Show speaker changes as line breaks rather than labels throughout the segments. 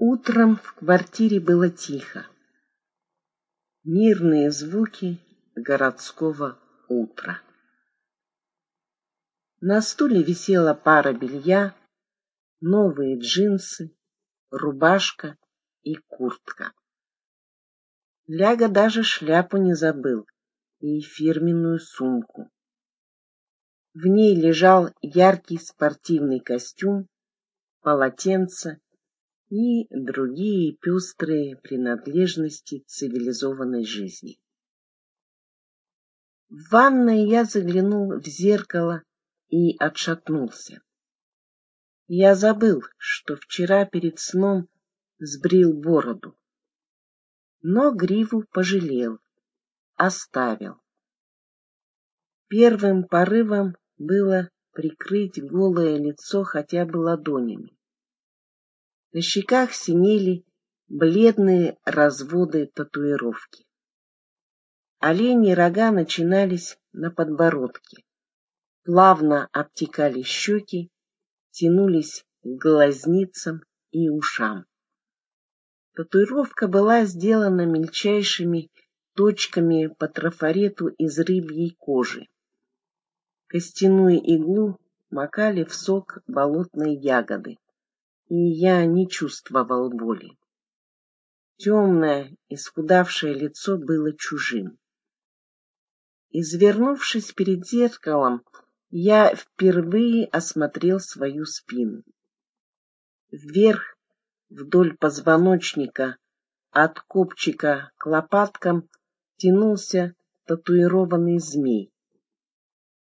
Утром в квартире было тихо. Мирные звуки городского утра. На стуле висела пара белья, новые джинсы, рубашка и куртка. Ляга даже шляпу не забыл и фирменную сумку. В ней лежал яркий спортивный костюм, полотенце и другие пестрые принадлежности цивилизованной жизни. В ванной я заглянул в зеркало и отшатнулся. Я забыл, что вчера перед сном сбрил бороду. Но гриву пожалел, оставил. Первым порывом было прикрыть голое лицо хотя бы ладонями. На щеках синели бледные разводы татуировки. Оленьи рога начинались на подбородке, плавно обтекали щеки, тянулись к глазницам и ушам. Татуировка была сделана мельчайшими точками по трафарету из рыбьей кожи. Костяную иглу макали в сок болотной ягоды, и я не чувствовал боли. Темное, исхудавшее лицо было чужим. Извернувшись перед зеркалом, я впервые осмотрел свою спину. Вверх Вдоль позвоночника от копчика к лопаткам тянулся татуированный змей.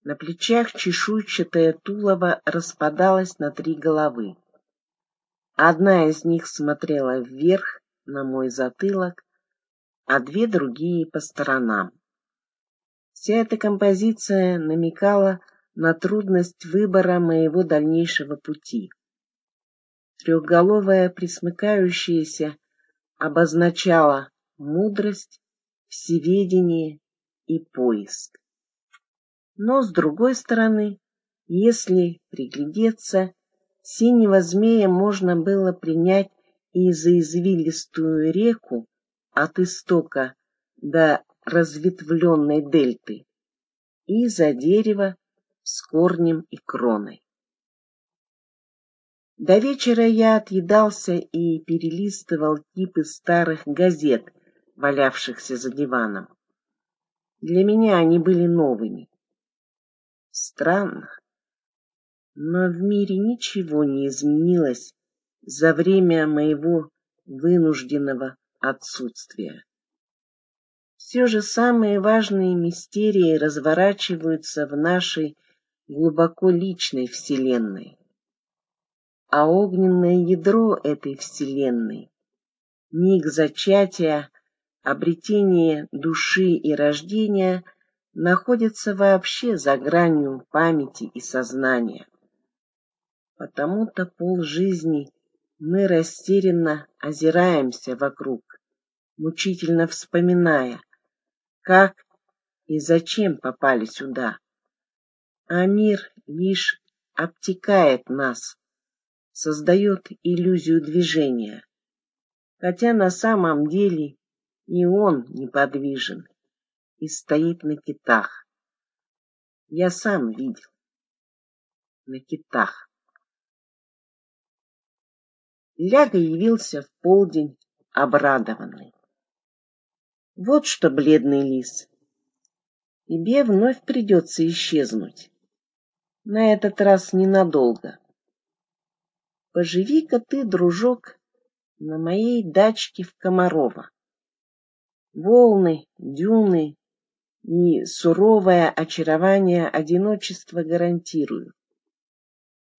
На плечах чешуйчатое тулово распадалось на три головы. Одна из них смотрела вверх на мой затылок, а две другие по сторонам. Вся эта композиция намекала на трудность выбора моего дальнейшего пути трехголовая присмыкающаяся обозначала мудрость, всеведение и поиск. Но, с другой стороны, если приглядеться, синего змея можно было принять и за извилистую реку от истока до разветвленной дельты, и за дерево с корнем и кроной. До вечера я отъедался и перелистывал типы старых газет, валявшихся за диваном. Для меня они были новыми. Странно, но в мире ничего не изменилось за время моего вынужденного отсутствия. Все же самые важные мистерии разворачиваются в нашей глубоко личной вселенной а огненное ядро этой вселенной, миг зачатия, обретения души и рождения находится вообще за гранью памяти и сознания. Потому-то полжизни мы растерянно озираемся вокруг, мучительно вспоминая, как и зачем попали сюда. А мир лишь обтекает нас, создает иллюзию движения, хотя на самом деле и он неподвижен и стоит на китах. Я сам видел. На китах. Ляга явился в полдень обрадованный. Вот что, бледный лис, тебе вновь придется исчезнуть. На этот раз ненадолго. Поживи-ка ты, дружок, на моей дачке в Комарово. Волны, дюны и суровое очарование одиночества гарантирую.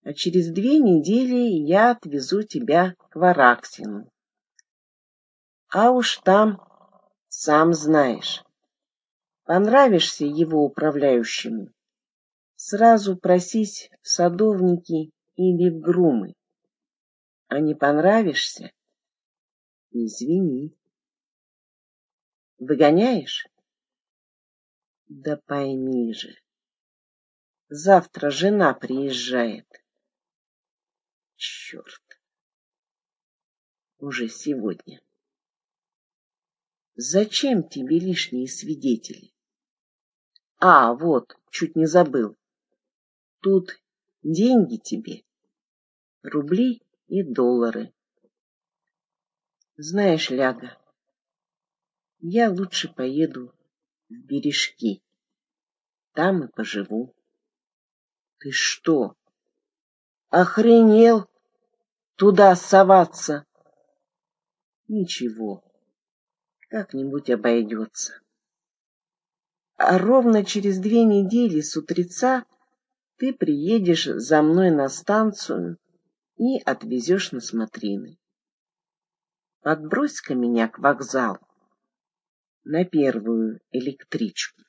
А через две недели я отвезу тебя к Вараксину. А уж там, сам знаешь, понравишься его управляющему. Сразу просись в садовники или в грумы а не понравишься — извини. Выгоняешь? Да пойми же, завтра жена приезжает. Черт! уже сегодня. Зачем тебе лишние свидетели? А, вот, чуть не забыл. Тут деньги тебе, рубли и доллары. Знаешь, Ляга, я лучше поеду в бережки. Там и поживу. Ты что, охренел туда соваться? Ничего, как-нибудь обойдется. А ровно через две недели с утреца ты приедешь за мной на станцию и отвезешь на смотрины. Подбрось-ка меня к вокзалу на первую электричку.